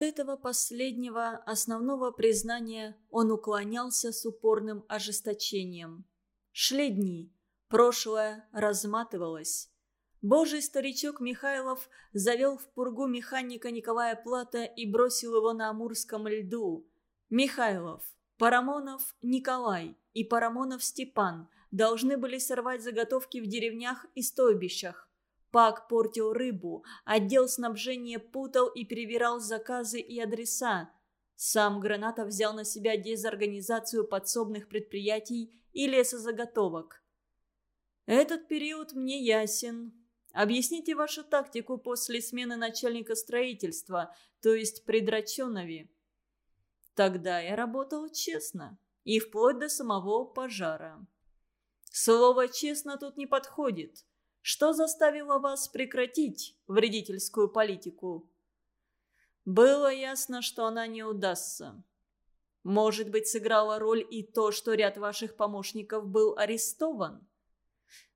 этого последнего основного признания он уклонялся с упорным ожесточением. Шли дни, прошлое разматывалось. Божий старичок Михайлов завел в пургу механика Николая Плата и бросил его на Амурском льду. Михайлов, Парамонов Николай и Парамонов Степан должны были сорвать заготовки в деревнях и стойбищах. Пак портил рыбу, отдел снабжения путал и перевирал заказы и адреса. Сам Гранатов взял на себя дезорганизацию подсобных предприятий и лесозаготовок. «Этот период мне ясен. Объясните вашу тактику после смены начальника строительства, то есть при Драченове». Тогда я работал честно, и вплоть до самого пожара. Слово «честно» тут не подходит. Что заставило вас прекратить вредительскую политику? Было ясно, что она не удастся. Может быть, сыграла роль и то, что ряд ваших помощников был арестован?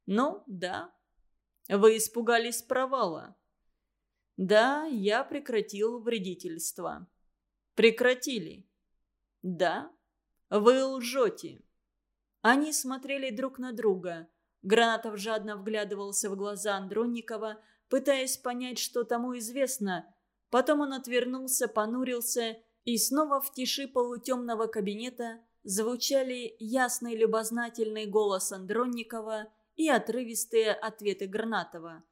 Ну, да. Вы испугались провала. Да, я прекратил вредительство. Прекратили. Да, вы лжете. Они смотрели друг на друга. Гранатов жадно вглядывался в глаза Андронникова, пытаясь понять, что тому известно. Потом он отвернулся, понурился, и снова в тиши полутемного кабинета звучали ясный любознательный голос Андронникова и отрывистые ответы Гранатова.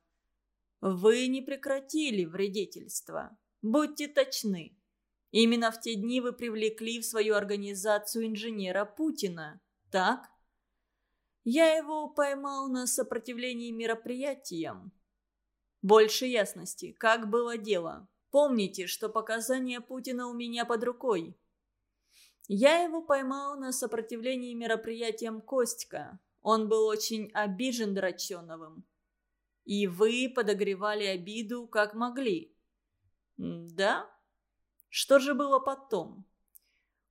«Вы не прекратили вредительство. Будьте точны. Именно в те дни вы привлекли в свою организацию инженера Путина, так?» Я его поймал на сопротивлении мероприятиям. Больше ясности, как было дело. Помните, что показания Путина у меня под рукой. Я его поймал на сопротивлении мероприятиям Костька. Он был очень обижен Драченовым. И вы подогревали обиду, как могли. Да? Что же было потом?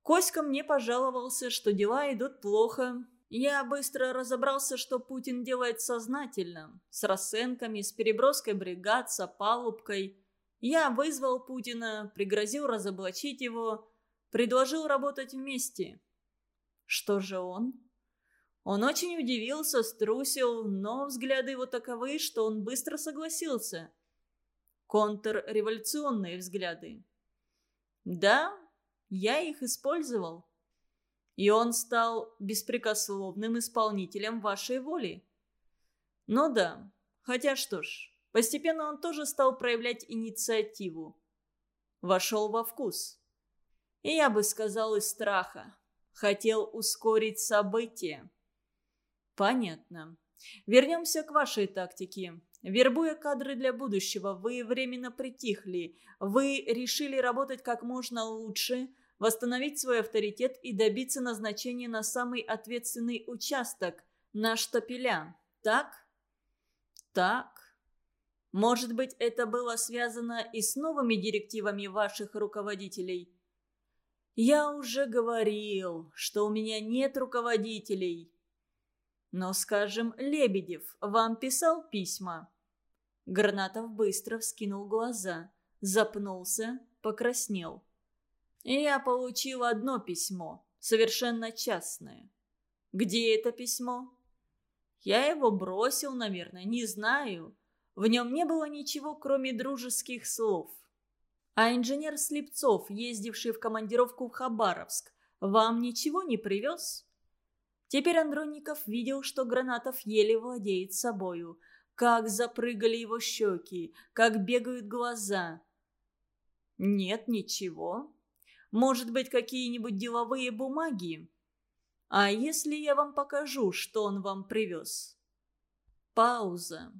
Коська мне пожаловался, что дела идут плохо, я быстро разобрался, что Путин делает сознательно. С расценками, с переброской бригад, с опалубкой. Я вызвал Путина, пригрозил разоблачить его, предложил работать вместе. Что же он? Он очень удивился, струсил, но взгляды его таковы, что он быстро согласился. Контрреволюционные взгляды. Да, я их использовал и он стал беспрекословным исполнителем вашей воли. Ну да, хотя что ж, постепенно он тоже стал проявлять инициативу. Вошел во вкус. И я бы сказал из страха. Хотел ускорить события. Понятно. Вернемся к вашей тактике. Вербуя кадры для будущего, вы временно притихли. Вы решили работать как можно лучше – восстановить свой авторитет и добиться назначения на самый ответственный участок, на штапеля. Так? Так. Может быть, это было связано и с новыми директивами ваших руководителей? Я уже говорил, что у меня нет руководителей. Но, скажем, Лебедев вам писал письма? Гранатов быстро вскинул глаза, запнулся, покраснел. Я получил одно письмо, совершенно частное. Где это письмо? Я его бросил, наверное, не знаю. В нем не было ничего, кроме дружеских слов. А инженер Слепцов, ездивший в командировку в Хабаровск, вам ничего не привез? Теперь Андронников видел, что Гранатов еле владеет собою. Как запрыгали его щеки, как бегают глаза. Нет, ничего. Может быть, какие-нибудь деловые бумаги? А если я вам покажу, что он вам привез?» Пауза.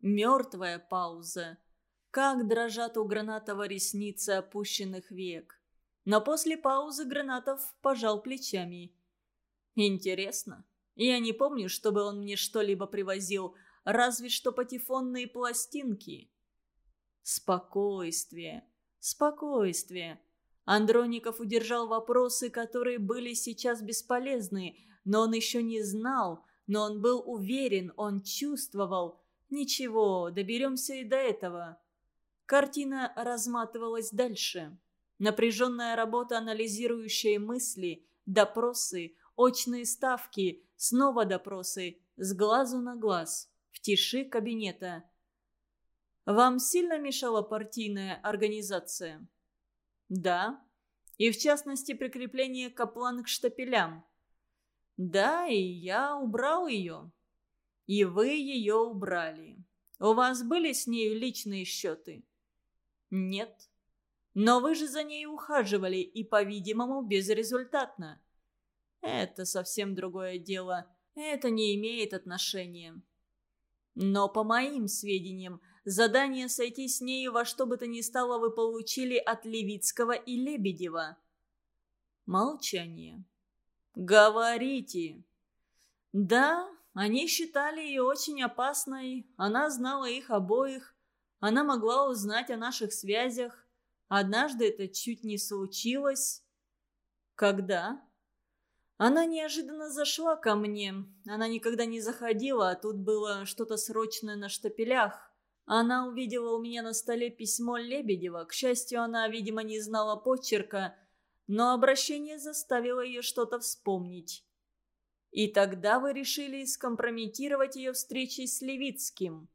Мертвая пауза. Как дрожат у Гранатова ресницы опущенных век. Но после паузы Гранатов пожал плечами. «Интересно. Я не помню, чтобы он мне что-либо привозил, разве что патефонные пластинки». «Спокойствие. Спокойствие. Андроников удержал вопросы, которые были сейчас бесполезны, но он еще не знал, но он был уверен, он чувствовал. Ничего, доберемся и до этого. Картина разматывалась дальше. Напряженная работа, анализирующая мысли, допросы, очные ставки, снова допросы, с глазу на глаз, в тиши кабинета. Вам сильно мешала партийная организация? Да. И в частности прикрепление каплан к штапелям. Да, и я убрал ее. И вы ее убрали. У вас были с нею личные счеты? Нет. Но вы же за ней ухаживали и, по-видимому, безрезультатно. Это совсем другое дело. Это не имеет отношения. Но, по моим сведениям, задание сойти с нею во что бы то ни стало вы получили от Левицкого и Лебедева. Молчание. «Говорите!» «Да, они считали ее очень опасной, она знала их обоих, она могла узнать о наших связях. Однажды это чуть не случилось. Когда? Она неожиданно зашла ко мне. Она никогда не заходила, а тут было что-то срочное на штапелях. Она увидела у меня на столе письмо Лебедева. К счастью, она, видимо, не знала почерка, но обращение заставило ее что-то вспомнить. И тогда вы решили скомпрометировать ее встречей с Левицким.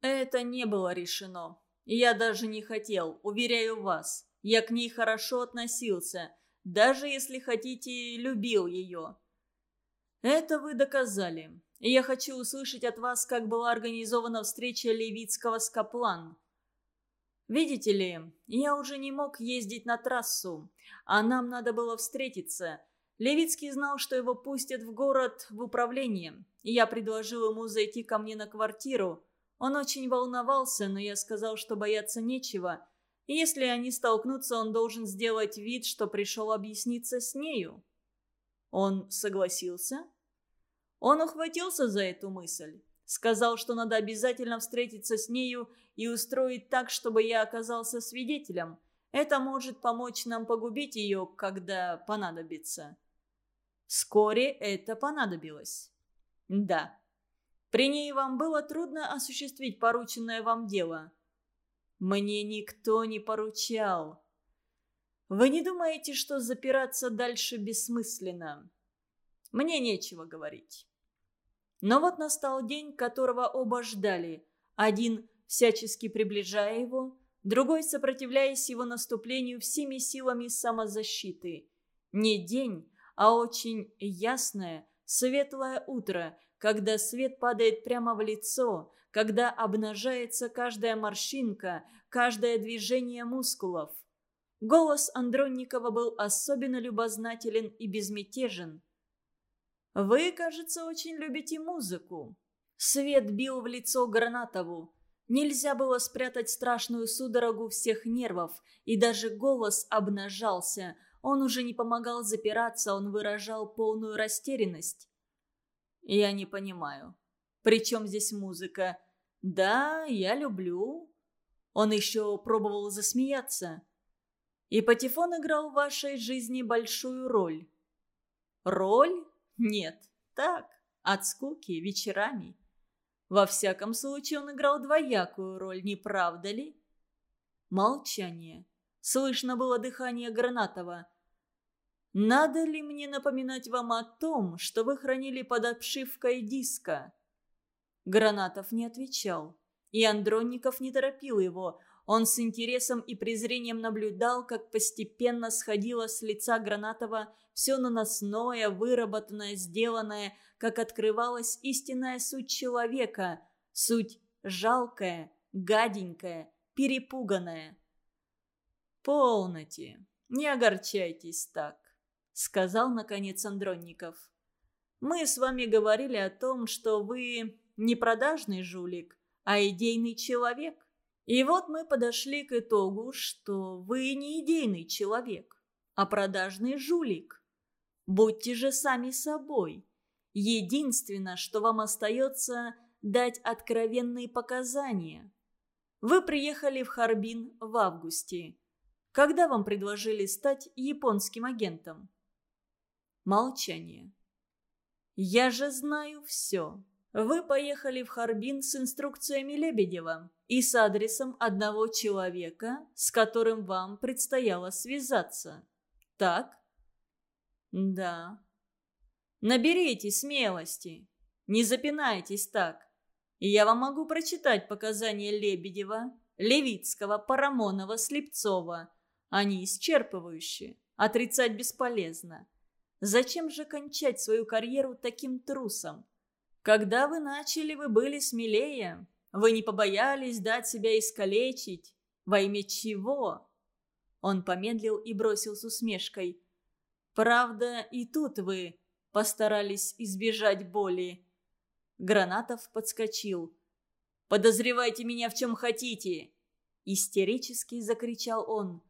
Это не было решено. Я даже не хотел, уверяю вас. Я к ней хорошо относился, даже если хотите, любил ее. Это вы доказали. Я хочу услышать от вас, как была организована встреча Левицкого с Каплан. Видите ли, я уже не мог ездить на трассу, а нам надо было встретиться. Левицкий знал, что его пустят в город в управление. Я предложил ему зайти ко мне на квартиру. Он очень волновался, но я сказал, что бояться нечего. И если они столкнутся, он должен сделать вид, что пришел объясниться с нею. Он согласился? Он ухватился за эту мысль. Сказал, что надо обязательно встретиться с нею и устроить так, чтобы я оказался свидетелем. Это может помочь нам погубить ее, когда понадобится. Вскоре это понадобилось. Да. При ней вам было трудно осуществить порученное вам дело. Мне никто не поручал. Вы не думаете, что запираться дальше бессмысленно? Мне нечего говорить. Но вот настал день, которого оба ждали. Один всячески приближая его, другой сопротивляясь его наступлению всеми силами самозащиты. Не день, а очень ясное, светлое утро, когда свет падает прямо в лицо, когда обнажается каждая морщинка, каждое движение мускулов. Голос Андронникова был особенно любознателен и безмятежен. «Вы, кажется, очень любите музыку». Свет бил в лицо Гранатову. Нельзя было спрятать страшную судорогу всех нервов, и даже голос обнажался. Он уже не помогал запираться, он выражал полную растерянность. «Я не понимаю. При чем здесь музыка? Да, я люблю». Он еще пробовал засмеяться. «И Патефон играл в вашей жизни большую роль». «Роль? Нет. Так, от скуки, вечерами». Во всяком случае, он играл двоякую роль, не правда ли? Молчание. Слышно было дыхание Гранатова. «Надо ли мне напоминать вам о том, что вы хранили под обшивкой диска?» Гранатов не отвечал, и Андронников не торопил его. Он с интересом и презрением наблюдал, как постепенно сходило с лица Гранатова все наносное, выработанное, сделанное, как открывалась истинная суть человека, суть жалкая, гаденькая, перепуганная. «Полноте, не огорчайтесь так сказал наконец Андронников. «Мы с вами говорили о том, что вы не продажный жулик, а идейный человек. И вот мы подошли к итогу, что вы не идейный человек, а продажный жулик. Будьте же сами собой. Единственное, что вам остается, дать откровенные показания. Вы приехали в Харбин в августе. Когда вам предложили стать японским агентом? Молчание. «Я же знаю все. Вы поехали в Харбин с инструкциями Лебедева и с адресом одного человека, с которым вам предстояло связаться. Так? Да. Наберите смелости. Не запинайтесь так. Я вам могу прочитать показания Лебедева, Левицкого, Парамонова, Слепцова. Они исчерпывающие. Отрицать бесполезно. Зачем же кончать свою карьеру таким трусом? Когда вы начали, вы были смелее. Вы не побоялись дать себя искалечить. Во имя чего? Он помедлил и бросил с усмешкой. Правда, и тут вы постарались избежать боли. Гранатов подскочил. «Подозревайте меня в чем хотите!» Истерически закричал он.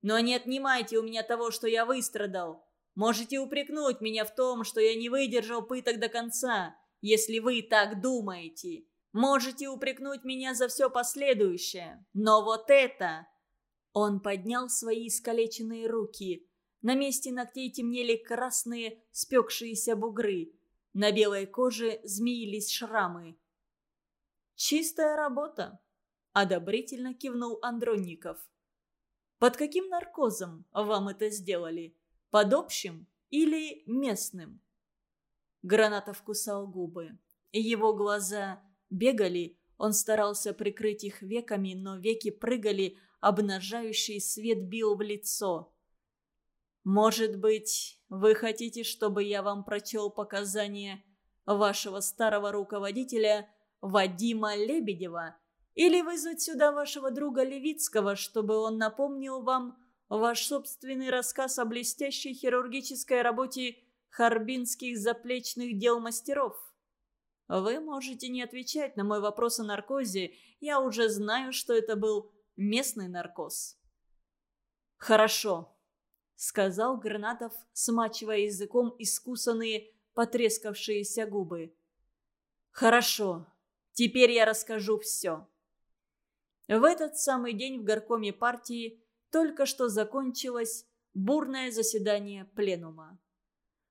«Но не отнимайте у меня того, что я выстрадал. Можете упрекнуть меня в том, что я не выдержал пыток до конца, если вы так думаете. Можете упрекнуть меня за все последующее. Но вот это...» Он поднял свои искалеченные руки. На месте ногтей темнели красные спекшиеся бугры. На белой коже змеились шрамы. «Чистая работа», — одобрительно кивнул Андронников. «Под каким наркозом вам это сделали? Под общим или местным?» Гранатов кусал губы. Его глаза бегали, он старался прикрыть их веками, но веки прыгали, обнажающий свет бил в лицо. «Может быть, вы хотите, чтобы я вам прочел показания вашего старого руководителя Вадима Лебедева или вызвать сюда вашего друга Левицкого, чтобы он напомнил вам ваш собственный рассказ о блестящей хирургической работе харбинских заплечных дел мастеров? Вы можете не отвечать на мой вопрос о наркозе, я уже знаю, что это был местный наркоз». «Хорошо», сказал Гранатов, смачивая языком искусанные, потрескавшиеся губы. «Хорошо, теперь я расскажу все». В этот самый день в горкоме партии только что закончилось бурное заседание пленума.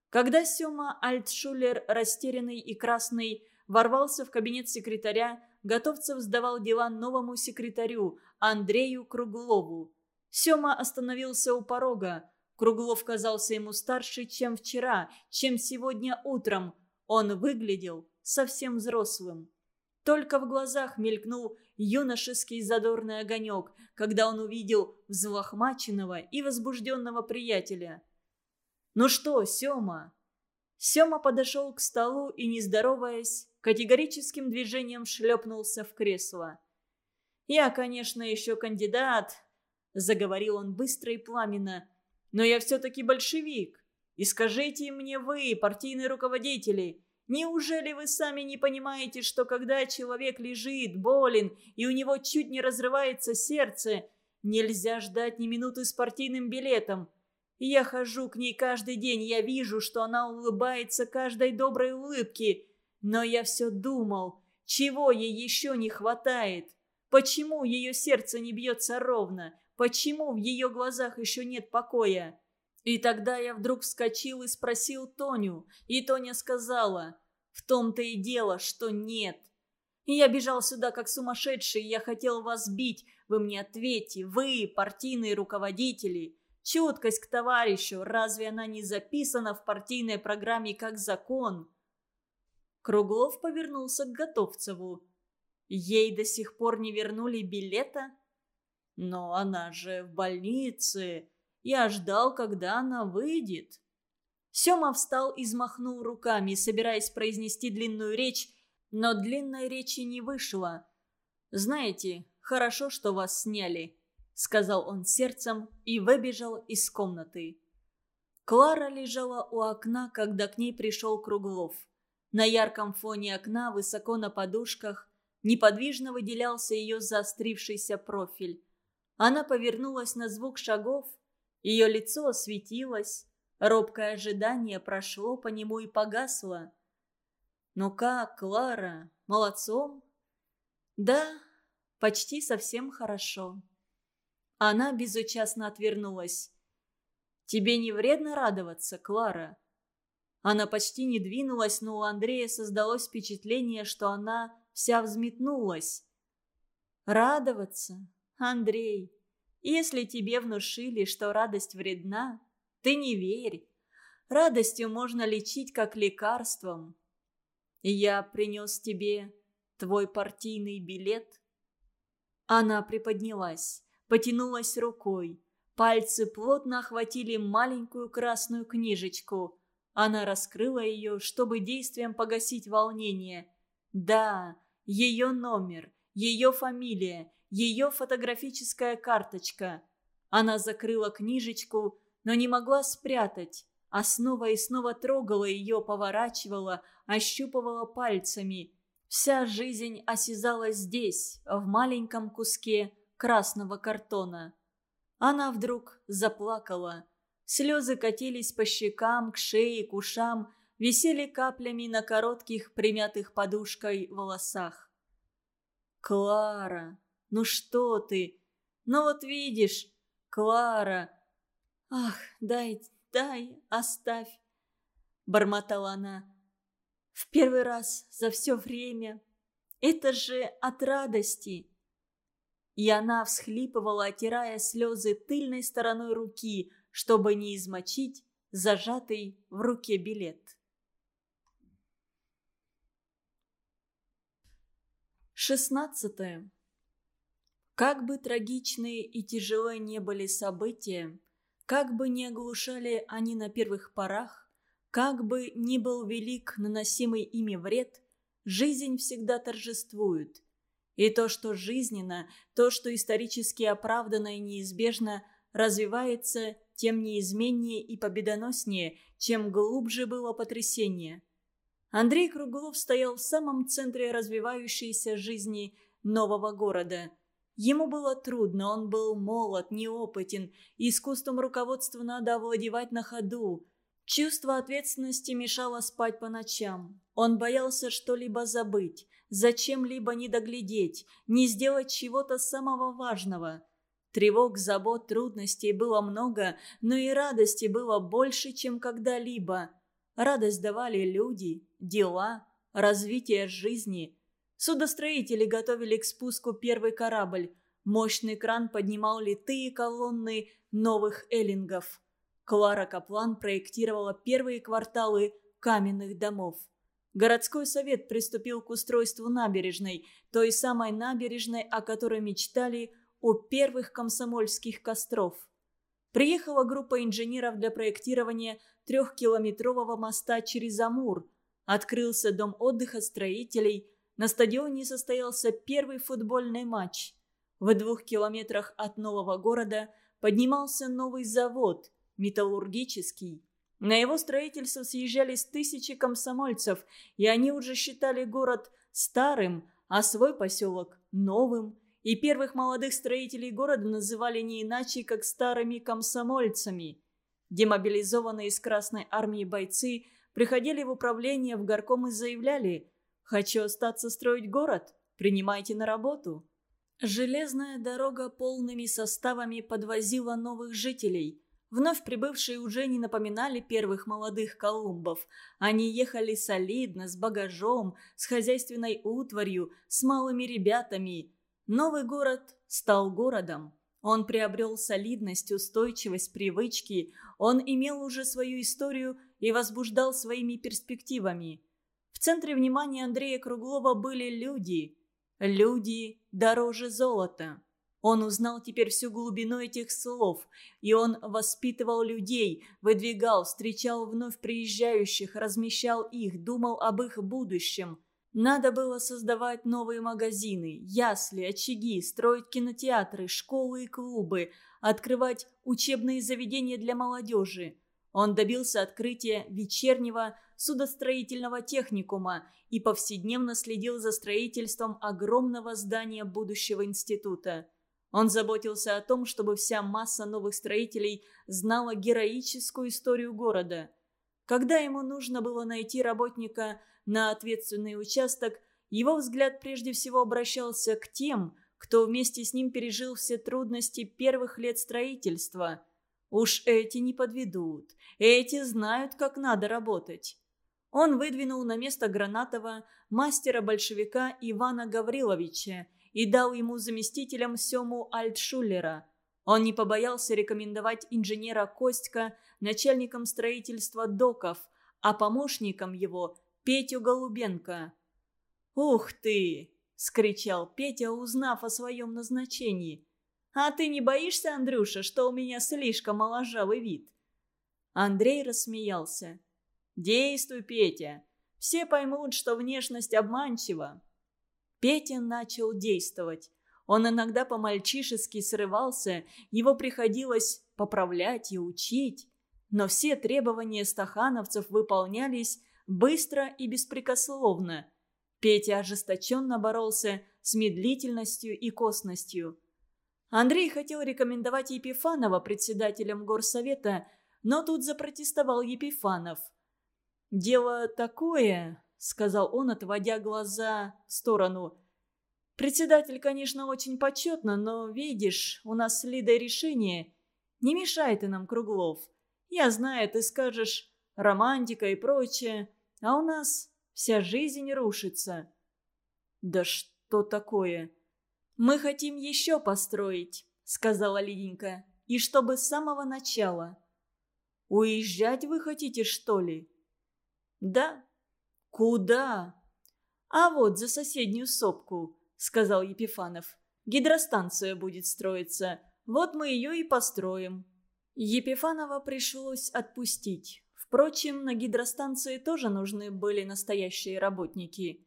Когда Сёма Альтшулер, растерянный и красный, ворвался в кабинет секретаря, Готовцев сдавал дела новому секретарю Андрею Круглову. Сёма остановился у порога, Круглов казался ему старше, чем вчера, чем сегодня утром. Он выглядел совсем взрослым. Только в глазах мелькнул юношеский задорный огонек, когда он увидел взлохмаченного и возбужденного приятеля. «Ну что, Сема?» Сема подошел к столу и, не здороваясь, категорическим движением шлепнулся в кресло. «Я, конечно, еще кандидат», — заговорил он быстро и пламенно, — но я все-таки большевик. И скажите мне вы, партийные руководители, неужели вы сами не понимаете, что когда человек лежит, болен, и у него чуть не разрывается сердце, нельзя ждать ни минуты с партийным билетом? Я хожу к ней каждый день, я вижу, что она улыбается каждой доброй улыбке. Но я все думал, чего ей еще не хватает? Почему ее сердце не бьется ровно? Почему в ее глазах еще нет покоя? И тогда я вдруг вскочил и спросил Тоню, и Тоня сказала, в том-то и дело, что нет. И я бежал сюда как сумасшедший, я хотел вас бить, вы мне ответьте, вы, партийные руководители. Чуткость к товарищу, разве она не записана в партийной программе как закон? Круглов повернулся к Готовцеву. Ей до сих пор не вернули билета? Но она же в больнице. Я ждал, когда она выйдет. Сема встал и взмахнул руками, собираясь произнести длинную речь, но длинной речи не вышло. «Знаете, хорошо, что вас сняли», — сказал он сердцем и выбежал из комнаты. Клара лежала у окна, когда к ней пришел Круглов. На ярком фоне окна, высоко на подушках, неподвижно выделялся ее заострившийся профиль. Она повернулась на звук шагов, ее лицо осветилось, робкое ожидание прошло по нему и погасло. «Ну как, Клара, молодцом?» «Да, почти совсем хорошо». Она безучастно отвернулась. «Тебе не вредно радоваться, Клара?» Она почти не двинулась, но у Андрея создалось впечатление, что она вся взметнулась. Радоваться? Андрей, если тебе внушили, что радость вредна, ты не верь. Радостью можно лечить как лекарством. Я принес тебе твой партийный билет. Она приподнялась, потянулась рукой. Пальцы плотно охватили маленькую красную книжечку. Она раскрыла ее, чтобы действием погасить волнение. Да, ее номер, ее фамилия, ее фотографическая карточка. Она закрыла книжечку, но не могла спрятать, а снова и снова трогала ее, поворачивала, ощупывала пальцами. Вся жизнь осязалась здесь, в маленьком куске красного картона. Она вдруг заплакала. Слезы катились по щекам, к шее, к ушам, висели каплями на коротких, примятых подушкой волосах. «Клара, ну что ты? Ну вот видишь, Клара!» «Ах, дай, дай, оставь!» — бормотала она. «В первый раз за все время. Это же от радости!» И она всхлипывала, отирая слезы тыльной стороной руки, чтобы не измочить зажатый в руке билет. Шестнадцатое. Как бы трагичные и тяжелые не были события, как бы не оглушали они на первых порах, как бы ни был велик наносимый ими вред, жизнь всегда торжествует – и то, что жизненно, то, что исторически оправданно и неизбежно, развивается, тем неизменнее и победоноснее, чем глубже было потрясение. Андрей Круглов стоял в самом центре развивающейся жизни нового города. Ему было трудно, он был молод, неопытен, искусством руководства надо овладевать на ходу. Чувство ответственности мешало спать по ночам. Он боялся что-либо забыть зачем-либо не доглядеть, не сделать чего-то самого важного. Тревог, забот, трудностей было много, но и радости было больше, чем когда-либо. Радость давали люди, дела, развитие жизни. Судостроители готовили к спуску первый корабль. Мощный кран поднимал литые колонны новых эллингов. Клара Каплан проектировала первые кварталы каменных домов. Городской совет приступил к устройству набережной, той самой набережной, о которой мечтали у первых комсомольских костров. Приехала группа инженеров для проектирования трехкилометрового моста через Амур. Открылся дом отдыха строителей. На стадионе состоялся первый футбольный матч. В двух километрах от нового города поднимался новый завод, металлургический. На его строительство съезжались тысячи комсомольцев, и они уже считали город старым, а свой поселок – новым. И первых молодых строителей города называли не иначе, как старыми комсомольцами. Демобилизованные из Красной Армии бойцы приходили в управление в горком и заявляли «Хочу остаться строить город, принимайте на работу». Железная дорога полными составами подвозила новых жителей – Вновь прибывшие уже не напоминали первых молодых колумбов. Они ехали солидно, с багажом, с хозяйственной утварью, с малыми ребятами. Новый город стал городом. Он приобрел солидность, устойчивость, привычки. Он имел уже свою историю и возбуждал своими перспективами. В центре внимания Андрея Круглова были люди. Люди дороже золота. Он узнал теперь всю глубину этих слов, и он воспитывал людей, выдвигал, встречал вновь приезжающих, размещал их, думал об их будущем. Надо было создавать новые магазины, ясли, очаги, строить кинотеатры, школы и клубы, открывать учебные заведения для молодежи. Он добился открытия вечернего судостроительного техникума и повседневно следил за строительством огромного здания будущего института. Он заботился о том, чтобы вся масса новых строителей знала героическую историю города. Когда ему нужно было найти работника на ответственный участок, его взгляд прежде всего обращался к тем, кто вместе с ним пережил все трудности первых лет строительства. Уж эти не подведут. Эти знают, как надо работать. Он выдвинул на место Гранатова мастера-большевика Ивана Гавриловича и дал ему заместителем Сему Альтшуллера. Он не побоялся рекомендовать инженера Костька начальником строительства доков, а помощником его Петю Голубенко. «Ух ты!» – скричал Петя, узнав о своем назначении. «А ты не боишься, Андрюша, что у меня слишком моложавый вид?» Андрей рассмеялся. «Действуй, Петя. Все поймут, что внешность обманчива». Петя начал действовать. Он иногда по-мальчишески срывался, его приходилось поправлять и учить. Но все требования стахановцев выполнялись быстро и беспрекословно. Петя ожесточенно боролся с медлительностью и косностью. Андрей хотел рекомендовать Епифанова председателем горсовета, но тут запротестовал Епифанов. «Дело такое», — сказал он, отводя глаза в сторону. «Председатель, конечно, очень почетно, но, видишь, у нас с Лидой решение. Не мешай ты нам, Круглов. Я знаю, ты скажешь романтика и прочее, а у нас вся жизнь рушится». «Да что такое?» «Мы хотим еще построить», — сказала Лиденька. «И чтобы с самого начала». «Уезжать вы хотите, что ли?» «Да». «Куда?» «А вот за соседнюю сопку», — сказал Епифанов. «Гидростанция будет строиться. Вот мы ее и построим». Епифанова пришлось отпустить. Впрочем, на гидростанции тоже нужны были настоящие работники.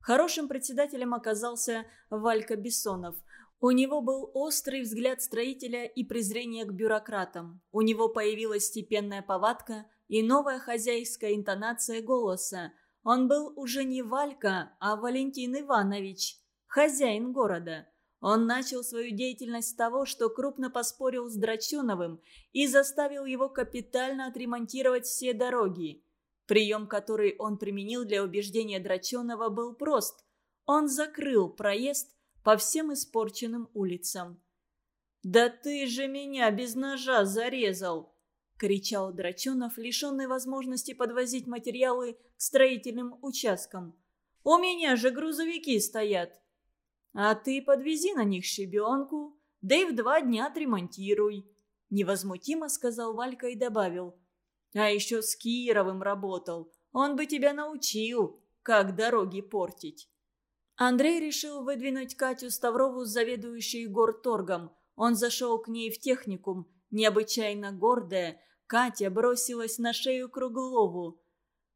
Хорошим председателем оказался Валька Бессонов. У него был острый взгляд строителя и презрение к бюрократам. У него появилась степенная повадка и новая хозяйская интонация голоса. Он был уже не Валька, а Валентин Иванович, хозяин города. Он начал свою деятельность с того, что крупно поспорил с Драчуновым и заставил его капитально отремонтировать все дороги. Прием, который он применил для убеждения Драченого, был прост. Он закрыл проезд по всем испорченным улицам. «Да ты же меня без ножа зарезал!» — кричал Драчунов, лишенный возможности подвозить материалы к строительным участкам. «У меня же грузовики стоят!» «А ты подвези на них щебенку, да и в два дня отремонтируй!» Невозмутимо сказал Валька и добавил – а еще с Кировым работал. Он бы тебя научил, как дороги портить. Андрей решил выдвинуть Катю Ставрову, заведующей горторгом. Он зашел к ней в техникум. Необычайно гордая, Катя бросилась на шею Круглову.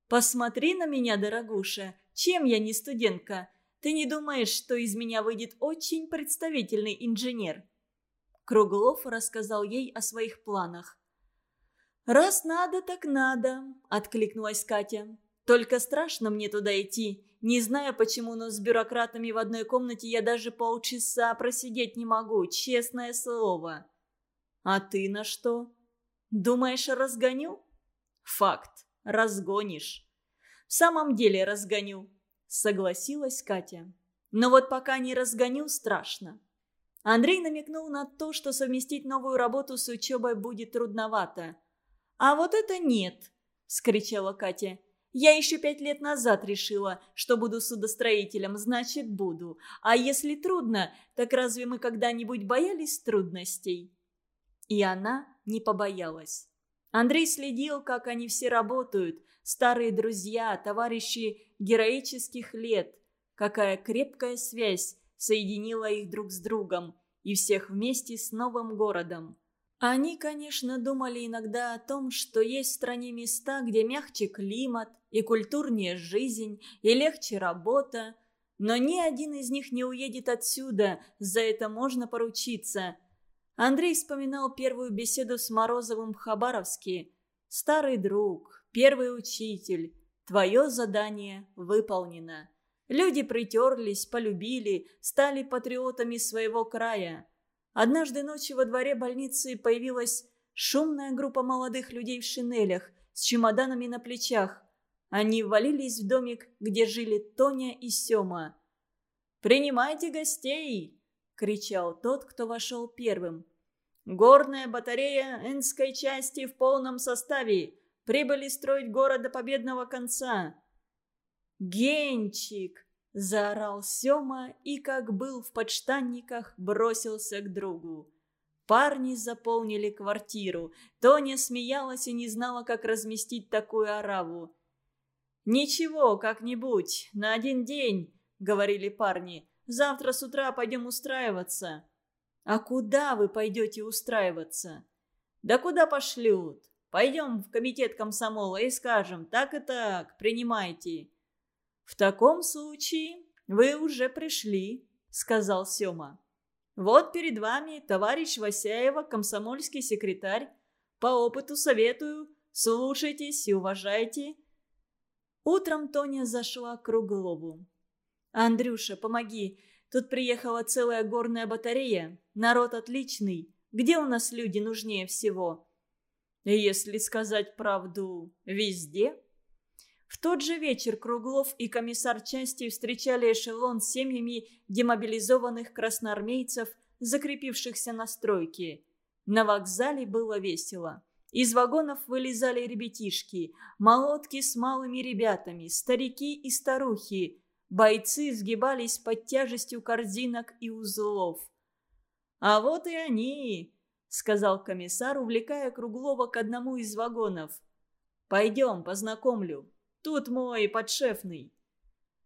«Посмотри на меня, дорогуша, чем я не студентка? Ты не думаешь, что из меня выйдет очень представительный инженер?» Круглов рассказал ей о своих планах. «Раз надо, так надо», — откликнулась Катя. «Только страшно мне туда идти. Не знаю почему, но с бюрократами в одной комнате я даже полчаса просидеть не могу, честное слово». «А ты на что? Думаешь, разгоню?» «Факт. Разгонишь». «В самом деле разгоню», — согласилась Катя. «Но вот пока не разгоню, страшно». Андрей намекнул на то, что совместить новую работу с учебой будет трудновато — «А вот это нет!» – скричала Катя. «Я еще пять лет назад решила, что буду судостроителем, значит, буду. А если трудно, так разве мы когда-нибудь боялись трудностей?» И она не побоялась. Андрей следил, как они все работают, старые друзья, товарищи героических лет. Какая крепкая связь соединила их друг с другом и всех вместе с новым городом. Они, конечно, думали иногда о том, что есть в стране места, где мягче климат и культурнее жизнь, и легче работа. Но ни один из них не уедет отсюда, за это можно поручиться. Андрей вспоминал первую беседу с Морозовым в Хабаровске. «Старый друг, первый учитель, твое задание выполнено». Люди притерлись, полюбили, стали патриотами своего края. Однажды ночью во дворе больницы появилась шумная группа молодых людей в шинелях с чемоданами на плечах. Они ввалились в домик, где жили Тоня и Сёма. «Принимайте гостей!» – кричал тот, кто вошел первым. Горная батарея Энской части в полном составе. Прибыли строить город до победного конца». «Генчик!» – заорал Сёма и, как был в подштанниках, бросился к другу. Парни заполнили квартиру. Тоня смеялась и не знала, как разместить такую ораву. «Ничего, как-нибудь, на один день», — говорили парни. «Завтра с утра пойдем устраиваться». «А куда вы пойдете устраиваться?» «Да куда пошлют? Пойдем в комитет комсомола и скажем, так и так, принимайте». «В таком случае вы уже пришли», — сказал Сёма. «Вот перед вами товарищ Васяева, комсомольский секретарь. По опыту советую, слушайтесь и уважайте». Утром Тоня зашла к Круглову. «Андрюша, помоги. Тут приехала целая горная батарея. Народ отличный. Где у нас люди нужнее всего?» «Если сказать правду, везде», в тот же вечер Круглов и комиссар части встречали эшелон с семьями демобилизованных красноармейцев, закрепившихся на стройке. На вокзале было весело. Из вагонов вылезали ребятишки, молотки с малыми ребятами, старики и старухи. Бойцы сгибались под тяжестью корзинок и узлов. «А вот и они!» — сказал комиссар, увлекая Круглова к одному из вагонов. «Пойдем, познакомлю». Тут мой подшефный».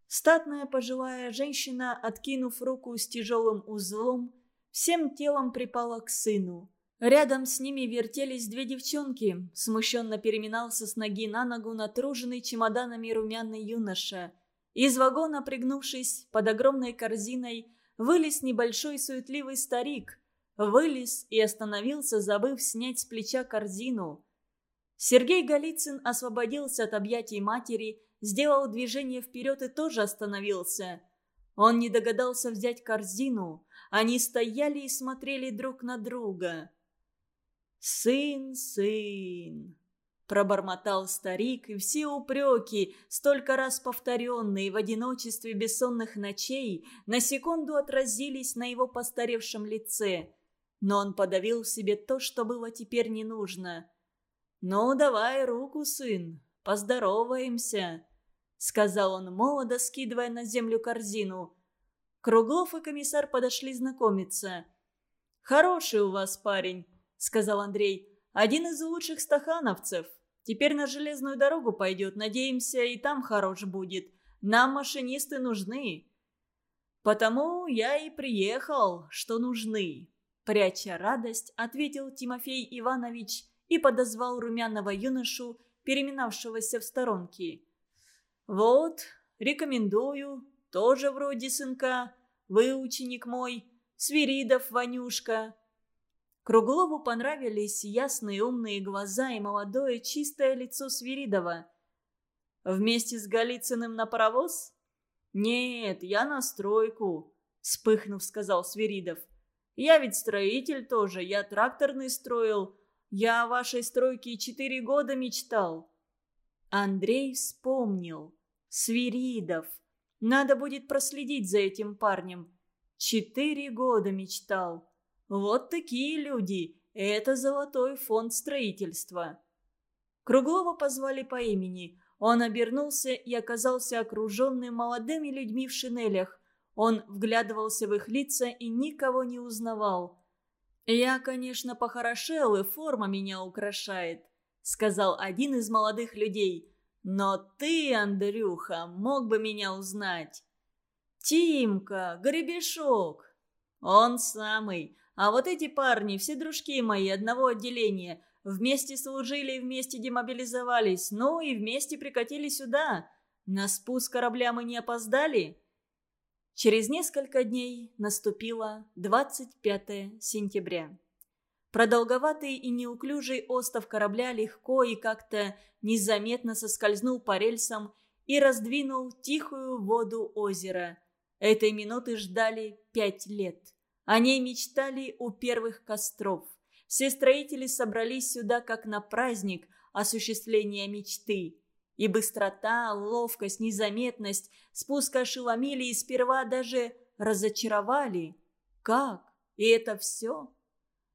Статная пожилая женщина, откинув руку с тяжелым узлом, всем телом припала к сыну. Рядом с ними вертелись две девчонки. Смущенно переминался с ноги на ногу натруженный чемоданами румяный юноша. Из вагона, пригнувшись под огромной корзиной, вылез небольшой суетливый старик. Вылез и остановился, забыв снять с плеча корзину. Сергей Голицын освободился от объятий матери, сделал движение вперед и тоже остановился. Он не догадался взять корзину. Они стояли и смотрели друг на друга. «Сын, сын!» Пробормотал старик, и все упреки, столько раз повторенные в одиночестве бессонных ночей, на секунду отразились на его постаревшем лице. Но он подавил в себе то, что было теперь не нужно. «Ну, давай руку, сын, поздороваемся», — сказал он молодо, скидывая на землю корзину. Круглов и комиссар подошли знакомиться. «Хороший у вас парень», — сказал Андрей. «Один из лучших стахановцев. Теперь на железную дорогу пойдет. Надеемся, и там хорош будет. Нам машинисты нужны». «Потому я и приехал, что нужны», — пряча радость, ответил Тимофей Иванович и подозвал румяного юношу, переминавшегося в сторонке. «Вот, рекомендую, тоже вроде сынка, вы ученик мой, Свиридов Ванюшка». Круглову понравились ясные умные глаза и молодое чистое лицо Свиридова. «Вместе с Голицыным на паровоз?» «Нет, я на стройку», — вспыхнув, сказал Свиридов. «Я ведь строитель тоже, я тракторный строил, я о вашей стройке четыре года мечтал». Андрей вспомнил. Свиридов. Надо будет проследить за этим парнем. Четыре года мечтал. Вот такие люди. Это золотой фонд строительства. Круглова позвали по имени. Он обернулся и оказался окруженным молодыми людьми в шинелях. Он вглядывался в их лица и никого не узнавал. «Я, конечно, похорошел, и форма меня украшает», — сказал один из молодых людей. «Но ты, Андрюха, мог бы меня узнать». «Тимка, Гребешок». «Он самый. А вот эти парни, все дружки мои одного отделения, вместе служили вместе демобилизовались, ну и вместе прикатили сюда. На спуск корабля мы не опоздали?» Через несколько дней наступило 25 сентября. Продолговатый и неуклюжий остов корабля легко и как-то незаметно соскользнул по рельсам и раздвинул тихую воду озера. Этой минуты ждали пять лет. О ней мечтали у первых костров. Все строители собрались сюда как на праздник осуществления мечты. И быстрота, ловкость, незаметность спуска ошеломили и сперва даже разочаровали. Как? И это все?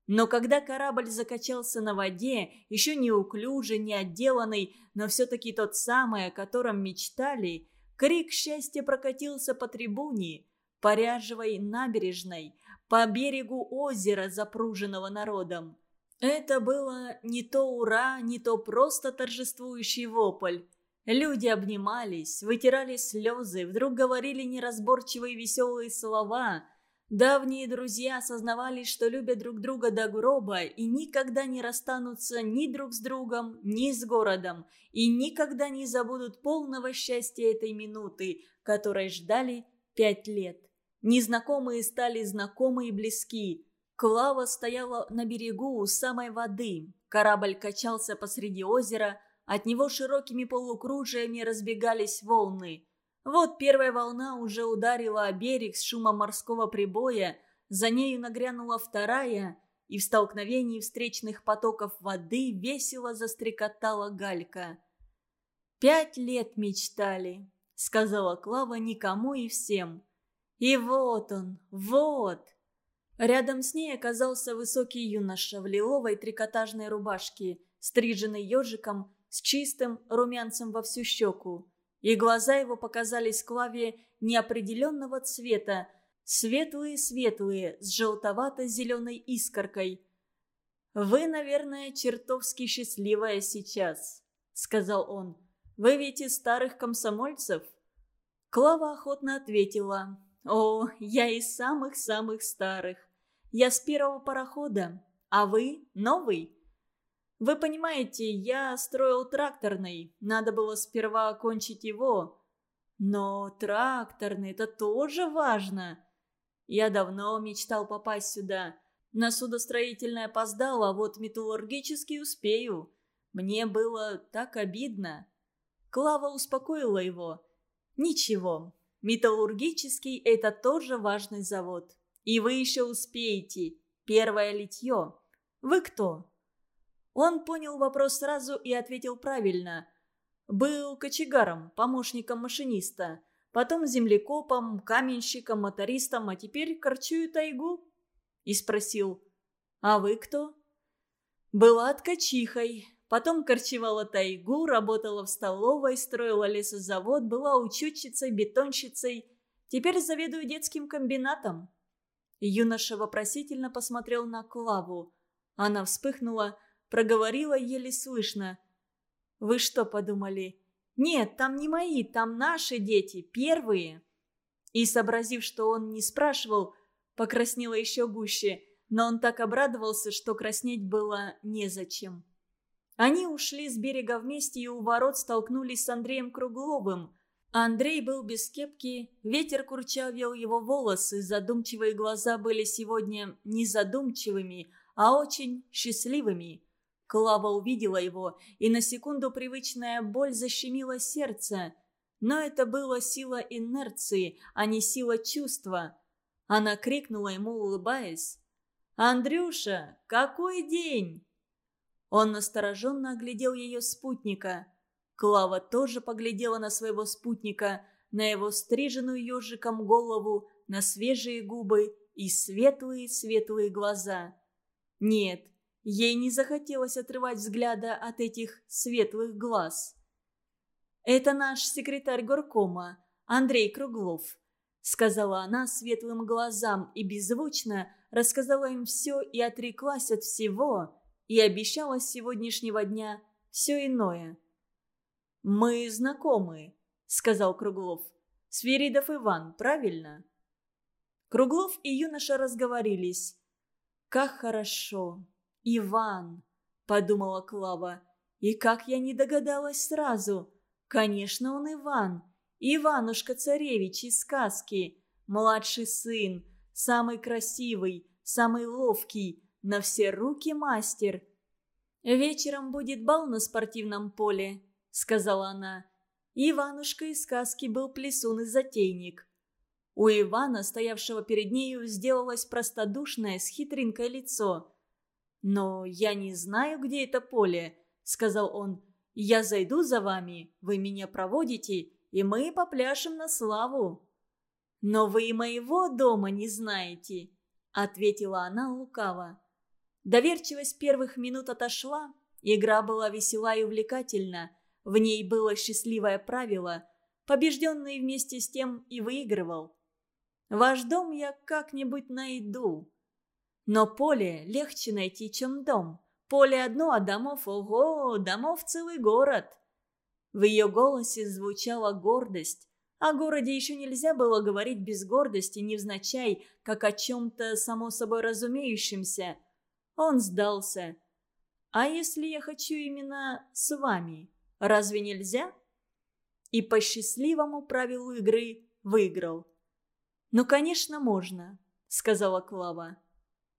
Но когда корабль закачался на воде, еще неуклюже, не отделанный, но все-таки тот самый, о котором мечтали, крик счастья прокатился по трибуне, по ряжевой набережной, по берегу озера, запруженного народом. Это было не то ура, не то просто торжествующий вопль. Люди обнимались, вытирали слезы, вдруг говорили неразборчивые веселые слова – Давние друзья осознавали, что любят друг друга до гроба и никогда не расстанутся ни друг с другом, ни с городом, и никогда не забудут полного счастья этой минуты, которой ждали пять лет. Незнакомые стали знакомы и близки. Клава стояла на берегу у самой воды. Корабль качался посреди озера, от него широкими полукружиями разбегались волны. Вот первая волна уже ударила о берег с шумом морского прибоя, за нею нагрянула вторая, и в столкновении встречных потоков воды весело застрекотала галька. «Пять лет мечтали», — сказала Клава никому и всем. «И вот он, вот!» Рядом с ней оказался высокий юноша в лиловой трикотажной рубашке, стриженный ежиком, с чистым румянцем во всю щеку и глаза его показались Клаве неопределенного цвета, светлые-светлые, с желтовато-зеленой искоркой. «Вы, наверное, чертовски счастливая сейчас», — сказал он. «Вы ведь из старых комсомольцев?» Клава охотно ответила. «О, я из самых-самых старых. Я с первого парохода. А вы новый?» Вы понимаете, я строил тракторный, надо было сперва окончить его. Но тракторный – это тоже важно. Я давно мечтал попасть сюда. На судостроительное опоздал, а вот металлургический успею. Мне было так обидно. Клава успокоила его. Ничего, металлургический – это тоже важный завод. И вы еще успеете. Первое литье. Вы кто? Он понял вопрос сразу и ответил правильно. Был кочегаром, помощником машиниста, потом землекопом, каменщиком, мотористом, а теперь корчую тайгу. И спросил, а вы кто? Была ткачихой, потом корчевала тайгу, работала в столовой, строила лесозавод, была учетчицей, бетонщицей. Теперь заведую детским комбинатом. Юноша вопросительно посмотрел на Клаву. Она вспыхнула, проговорила еле слышно. «Вы что подумали? Нет, там не мои, там наши дети, первые». И, сообразив, что он не спрашивал, покраснела еще гуще, но он так обрадовался, что краснеть было незачем. Они ушли с берега вместе и у ворот столкнулись с Андреем Кругловым. Андрей был без кепки, ветер курчавил его волосы, задумчивые глаза были сегодня не задумчивыми, а очень счастливыми. Клава увидела его, и на секунду привычная боль защемила сердце. Но это была сила инерции, а не сила чувства. Она крикнула ему, улыбаясь. «Андрюша, какой день?» Он настороженно оглядел ее спутника. Клава тоже поглядела на своего спутника, на его стриженную ежиком голову, на свежие губы и светлые-светлые глаза. Нет, Ей не захотелось отрывать взгляда от этих светлых глаз. «Это наш секретарь горкома, Андрей Круглов», — сказала она светлым глазам и беззвучно рассказала им все и отреклась от всего, и обещала с сегодняшнего дня все иное. «Мы знакомы», — сказал Круглов. «Свиридов Иван, правильно?» Круглов и юноша разговорились. «Как хорошо!» «Иван», — подумала Клава. «И как я не догадалась сразу! Конечно, он Иван. Иванушка-царевич из сказки. Младший сын, самый красивый, самый ловкий, на все руки мастер». «Вечером будет бал на спортивном поле», — сказала она. Иванушка из сказки был плесун и затейник. У Ивана, стоявшего перед нею, сделалось простодушное с хитринкой лицо. «Но я не знаю, где это поле», — сказал он. «Я зайду за вами, вы меня проводите, и мы попляшем на славу». «Но вы и моего дома не знаете», — ответила она лукаво. Доверчивость первых минут отошла, игра была весела и увлекательна, в ней было счастливое правило, побежденный вместе с тем и выигрывал. Ваш дом я как-нибудь найду. Но поле легче найти, чем дом. Поле одно, а домов, ого, домов целый город. В ее голосе звучала гордость. О городе еще нельзя было говорить без гордости, невзначай, как о чем-то само собой разумеющемся. Он сдался. «А если я хочу именно с вами, разве нельзя?» И по счастливому правилу игры выиграл. «Ну, конечно, можно», — сказала Клава.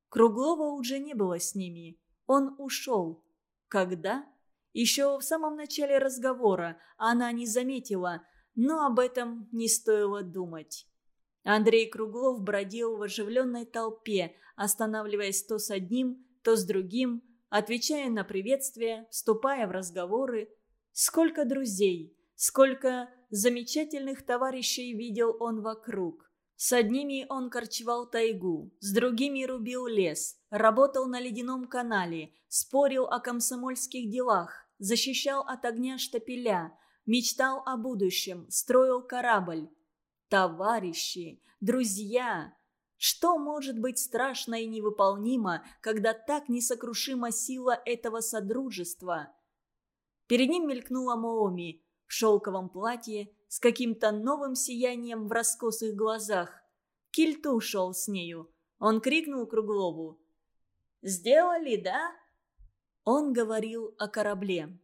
Круглова уже не было с ними. Он ушел. Когда? Еще в самом начале разговора она не заметила, но об этом не стоило думать. Андрей Круглов бродил в оживленной толпе, останавливаясь то с одним, то с другим, отвечая на приветствия, вступая в разговоры. Сколько друзей, сколько замечательных товарищей видел он вокруг. С одними он корчевал тайгу, с другими рубил лес, работал на ледяном канале, спорил о комсомольских делах, защищал от огня штапеля, мечтал о будущем, строил корабль. Товарищи, друзья! Что может быть страшно и невыполнимо, когда так несокрушима сила этого содружества? Перед ним мелькнула Мооми в шелковом платье, с каким-то новым сиянием в раскосых глазах. Кильту ушел с нею. Он крикнул Круглову. «Сделали, да?» Он говорил о корабле.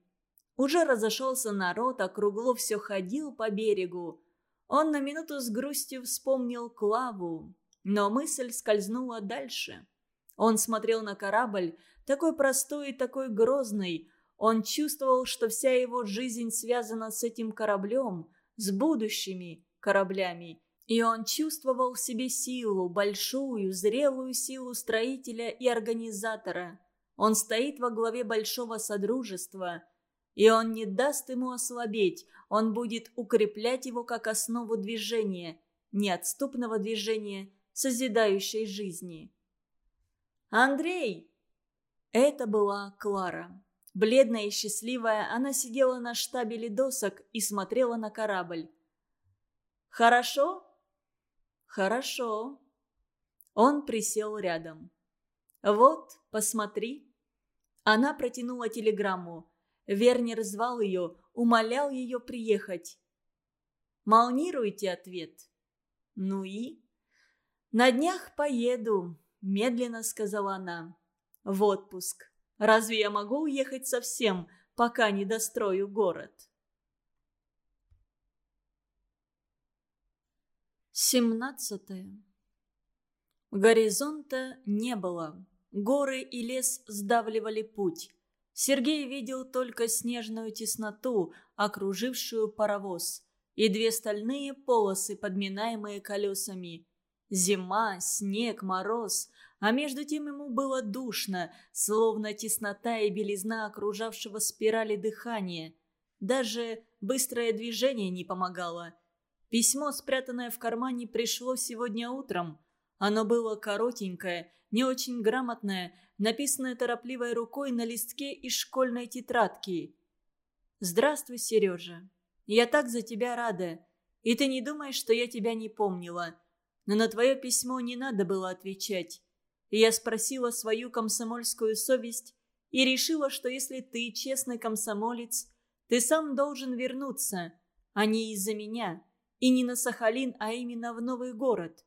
Уже разошелся народ, а Круглов все ходил по берегу. Он на минуту с грустью вспомнил Клаву, но мысль скользнула дальше. Он смотрел на корабль, такой простой и такой грозный. Он чувствовал, что вся его жизнь связана с этим кораблем, с будущими кораблями. И он чувствовал в себе силу, большую, зрелую силу строителя и организатора. Он стоит во главе большого содружества, и он не даст ему ослабеть, он будет укреплять его как основу движения, неотступного движения, созидающей жизни. «Андрей!» Это была Клара. Бледная и счастливая, она сидела на штабеле досок и смотрела на корабль. «Хорошо?» «Хорошо». Он присел рядом. «Вот, посмотри». Она протянула телеграмму. Вернер звал ее, умолял ее приехать. «Молнируйте ответ». «Ну и?» «На днях поеду», – медленно сказала она. «В отпуск». Разве я могу уехать совсем, пока не дострою город? Семнадцатое. Горизонта не было. Горы и лес сдавливали путь. Сергей видел только снежную тесноту, окружившую паровоз, и две стальные полосы, подминаемые колесами. Зима, снег, мороз а между тем ему было душно, словно теснота и белизна окружавшего спирали дыхания. Даже быстрое движение не помогало. Письмо, спрятанное в кармане, пришло сегодня утром. Оно было коротенькое, не очень грамотное, написанное торопливой рукой на листке из школьной тетрадки. «Здравствуй, Сережа. Я так за тебя рада. И ты не думаешь, что я тебя не помнила. Но на твое письмо не надо было отвечать я спросила свою комсомольскую совесть и решила, что если ты честный комсомолец, ты сам должен вернуться, а не из-за меня, и не на Сахалин, а именно в новый город.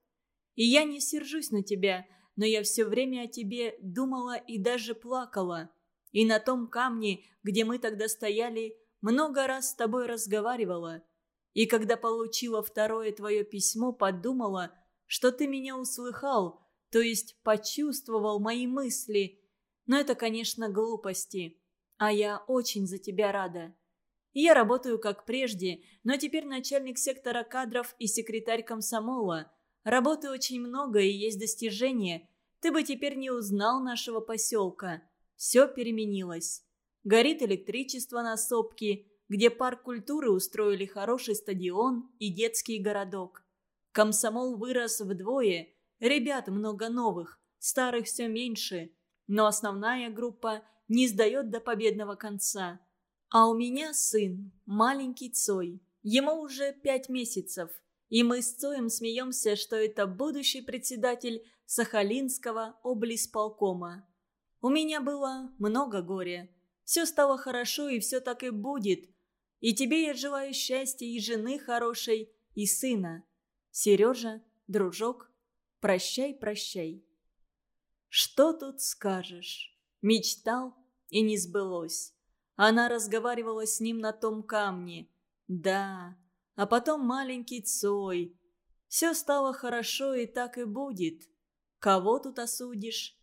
И я не сержусь на тебя, но я все время о тебе думала и даже плакала. И на том камне, где мы тогда стояли, много раз с тобой разговаривала. И когда получила второе твое письмо, подумала, что ты меня услыхал, то есть почувствовал мои мысли. Но это, конечно, глупости. А я очень за тебя рада. Я работаю как прежде, но теперь начальник сектора кадров и секретарь комсомола. Работы очень много и есть достижения. Ты бы теперь не узнал нашего поселка. Все переменилось. Горит электричество на сопке, где парк культуры устроили хороший стадион и детский городок. Комсомол вырос вдвое – Ребят много новых, старых все меньше. но основная группа не сдает до победного конца. А у меня сын, маленький Цой. Ему уже пять месяцев. И мы с Цоем смеемся, что это будущий председатель Сахалинского облисполкома. У меня было много горя. Все стало хорошо, и все так и будет. И тебе я желаю счастья и жены хорошей, и сына. Сережа, дружок, прощай, прощай. Что тут скажешь? Мечтал и не сбылось. Она разговаривала с ним на том камне. Да, а потом маленький Цой. Все стало хорошо и так и будет. Кого тут осудишь?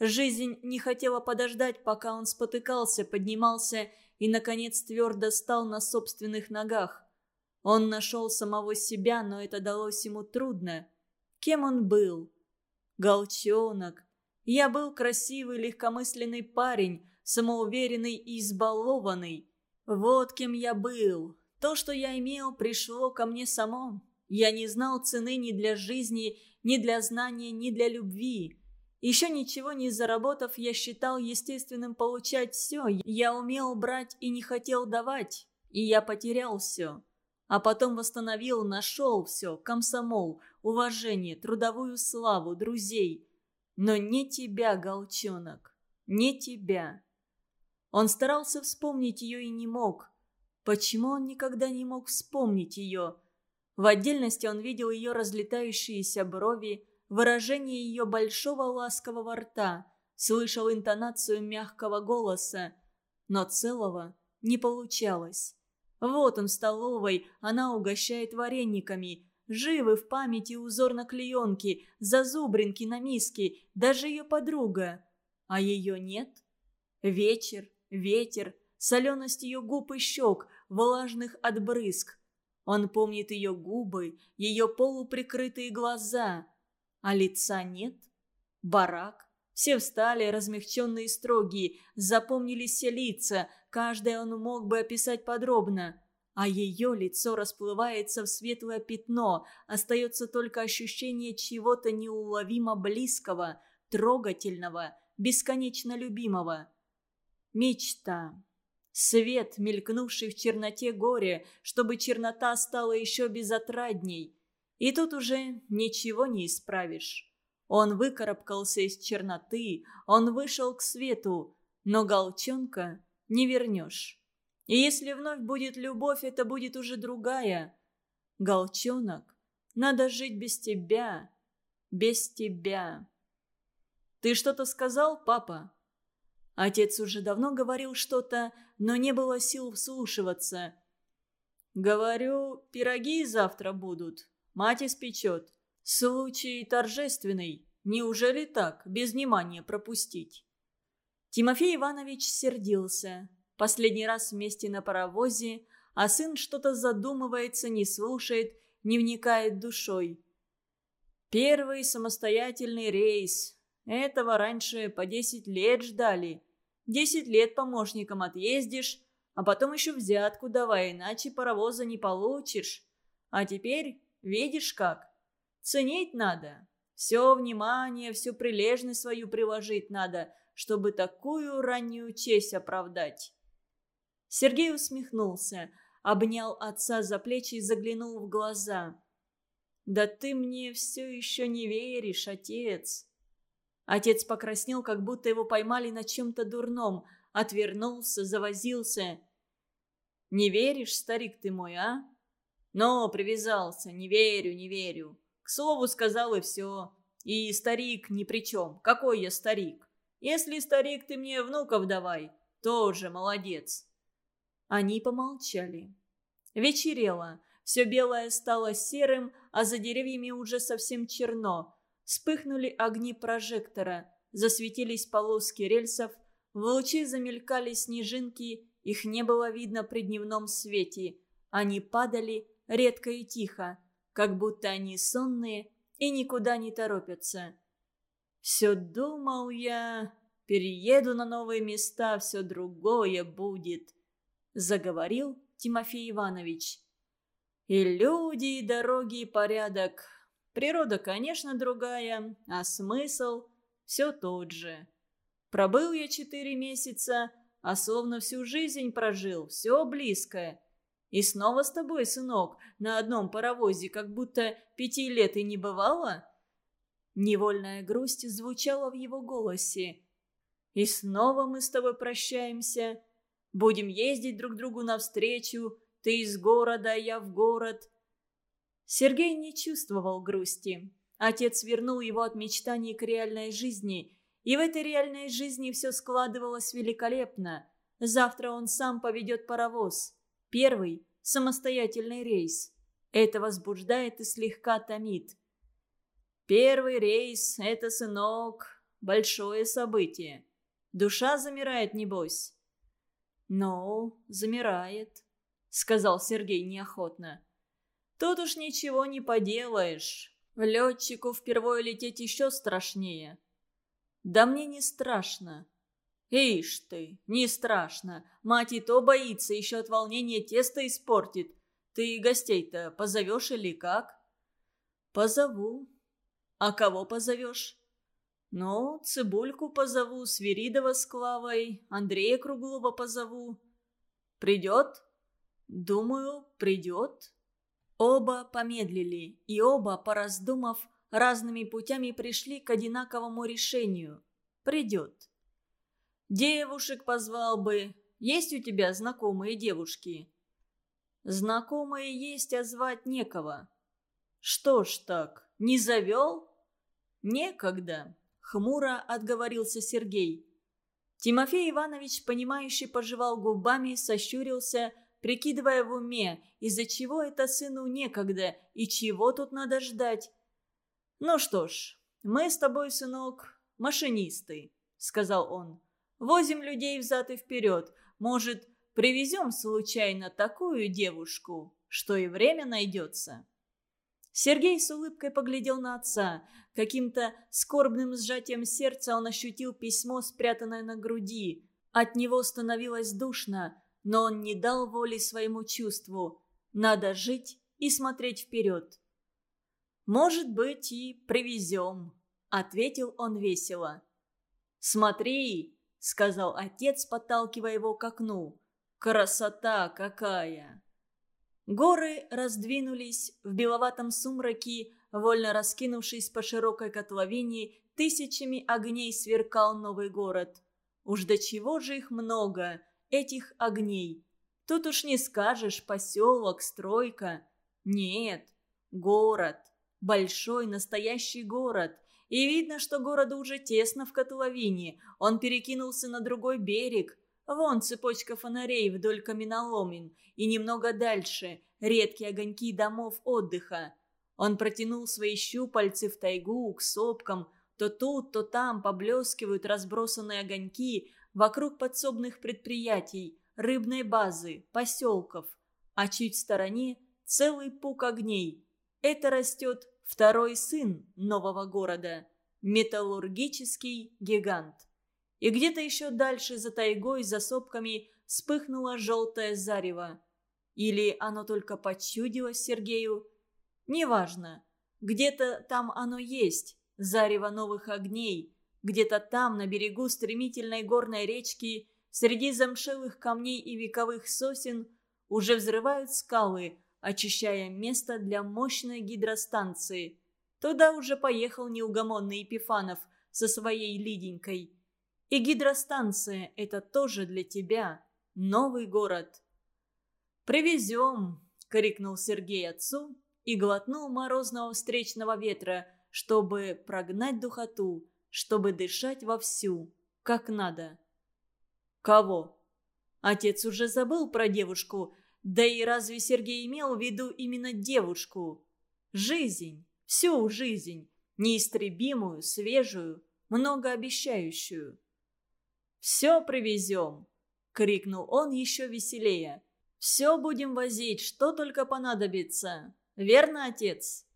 Жизнь не хотела подождать, пока он спотыкался, поднимался и, наконец, твердо стал на собственных ногах. Он нашел самого себя, но это далось ему трудно. Кем он был? Голчонок. Я был красивый, легкомысленный парень, самоуверенный и избалованный. Вот кем я был. То, что я имел, пришло ко мне само. Я не знал цены ни для жизни, ни для знания, ни для любви. Еще ничего не заработав, я считал естественным получать все. Я умел брать и не хотел давать. И я потерял все. А потом восстановил, нашел все. Комсомол, уважение, трудовую славу, друзей. Но не тебя, Голчонок, не тебя. Он старался вспомнить ее и не мог. Почему он никогда не мог вспомнить ее? В отдельности он видел ее разлетающиеся брови, выражение ее большого ласкового рта, слышал интонацию мягкого голоса, но целого не получалось. Вот он в столовой, она угощает варениками. Живы в памяти узор на клеенке, зазубринки на миске, даже ее подруга. А ее нет. Вечер, ветер, соленость ее губ и щек, влажных от брызг. Он помнит ее губы, ее полуприкрытые глаза. А лица нет. Барак. Все встали, размягченные и строгие, запомнились все лица, каждое он мог бы описать подробно. А ее лицо расплывается в светлое пятно, остается только ощущение чего-то неуловимо близкого, трогательного, бесконечно любимого. Мечта. Свет, мелькнувший в черноте горе, чтобы чернота стала еще безотрадней. И тут уже ничего не исправишь. Он выкарабкался из черноты, он вышел к свету, но голчонка не вернешь. И если вновь будет любовь, это будет уже другая. Голчонок, надо жить без тебя, без тебя. «Ты что-то сказал, папа?» Отец уже давно говорил что-то, но не было сил вслушиваться. «Говорю, пироги завтра будут. Мать испечет. Случай торжественный. Неужели так, без внимания пропустить?» Тимофей Иванович сердился. Последний раз вместе на паровозе, а сын что-то задумывается, не слушает, не вникает душой. Первый самостоятельный рейс. Этого раньше по десять лет ждали. Десять лет помощником отъездишь, а потом еще взятку давай, иначе паровоза не получишь. А теперь видишь как? Ценить надо. Все внимание, всю прилежность свою приложить надо, чтобы такую раннюю честь оправдать. Сергей усмехнулся, обнял отца за плечи и заглянул в глаза. «Да ты мне все еще не веришь, отец!» Отец покраснел, как будто его поймали на чем-то дурном. Отвернулся, завозился. «Не веришь, старик ты мой, а?» «Но привязался, не верю, не верю. К слову сказал и все. И старик ни при чем. Какой я старик? Если старик, ты мне внуков давай. Тоже молодец». Они помолчали. Вечерело. Все белое стало серым, а за деревьями уже совсем черно. Вспыхнули огни прожектора, засветились полоски рельсов, в лучи замелькали снежинки, их не было видно при дневном свете. Они падали редко и тихо, как будто они сонные и никуда не торопятся. «Все думал я, перееду на новые места, все другое будет», — заговорил Тимофей Иванович. «И люди, и дороги, и порядок, Природа, конечно, другая, а смысл все тот же. Пробыл я четыре месяца, а словно всю жизнь прожил, все близкое. И снова с тобой, сынок, на одном паровозе, как будто пяти лет и не бывало?» Невольная грусть звучала в его голосе. «И снова мы с тобой прощаемся. Будем ездить друг другу навстречу. Ты из города, я в город». Сергей не чувствовал грусти. Отец вернул его от мечтаний к реальной жизни. И в этой реальной жизни все складывалось великолепно. Завтра он сам поведет паровоз. Первый – самостоятельный рейс. Это возбуждает и слегка томит. Первый рейс – это, сынок, большое событие. Душа замирает, небось. «Ну, замирает», — сказал Сергей неохотно. «Тут уж ничего не поделаешь. Летчику впервые лететь еще страшнее». «Да мне не страшно». «Ишь ты, не страшно. Мать и то боится, еще от волнения тесто испортит. Ты гостей-то позовешь или как?» «Позову», «А кого позовешь?» «Ну, Цибульку позову, Свиридова с Клавой, Андрея Круглова позову». «Придет?» «Думаю, придет». Оба помедлили, и оба, пораздумав, разными путями пришли к одинаковому решению. «Придет». «Девушек позвал бы. Есть у тебя знакомые девушки?» «Знакомые есть, а звать некого». «Что ж так, не завел?» «Некогда», — хмуро отговорился Сергей. Тимофей Иванович, понимающий, пожевал губами, сощурился, прикидывая в уме, из-за чего это сыну некогда и чего тут надо ждать. «Ну что ж, мы с тобой, сынок, машинисты», — сказал он. «Возим людей взад и вперед. Может, привезем случайно такую девушку, что и время найдется?» Сергей с улыбкой поглядел на отца. Каким-то скорбным сжатием сердца он ощутил письмо, спрятанное на груди. От него становилось душно, но он не дал воли своему чувству. Надо жить и смотреть вперед. «Может быть, и привезем», — ответил он весело. «Смотри», — сказал отец, подталкивая его к окну. «Красота какая!» Горы раздвинулись в беловатом сумраке, вольно раскинувшись по широкой котловине, тысячами огней сверкал новый город. Уж до чего же их много, этих огней. Тут уж не скажешь поселок, стройка. Нет, город. Большой настоящий город. И видно, что городу уже тесно в котловине. Он перекинулся на другой берег. Вон цепочка фонарей вдоль каменоломен, и немного дальше редкие огоньки домов отдыха. Он протянул свои щупальцы в тайгу, к сопкам. То тут, то там поблескивают разбросанные огоньки вокруг подсобных предприятий, рыбной базы, поселков. А чуть в стороне целый пук огней. Это растет второй сын нового города – металлургический гигант. И где-то еще дальше, за тайгой, за сопками, вспыхнуло желтое зарево. Или оно только почудилось Сергею? Неважно. Где-то там оно есть, зарево новых огней. Где-то там, на берегу стремительной горной речки, среди замшелых камней и вековых сосен, уже взрывают скалы, очищая место для мощной гидростанции. Туда уже поехал неугомонный Епифанов со своей Лиденькой – и гидростанция – это тоже для тебя. Новый город. «Привезем!» – крикнул Сергей отцу и глотнул морозного встречного ветра, чтобы прогнать духоту, чтобы дышать вовсю, как надо. «Кого?» Отец уже забыл про девушку, да и разве Сергей имел в виду именно девушку? Жизнь, всю жизнь, неистребимую, свежую, многообещающую. «Все привезем!» — крикнул он еще веселее. «Все будем возить, что только понадобится. Верно, отец?»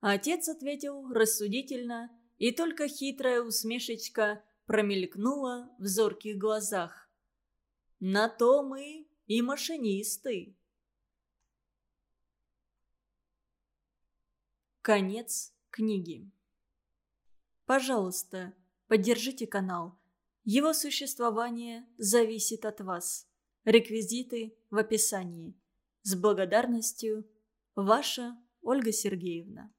Отец ответил рассудительно, и только хитрая усмешечка промелькнула в зорких глазах. «На то мы и машинисты!» Конец книги. Пожалуйста, поддержите канал Его существование зависит от вас. Реквизиты в описании. С благодарностью, ваша Ольга Сергеевна.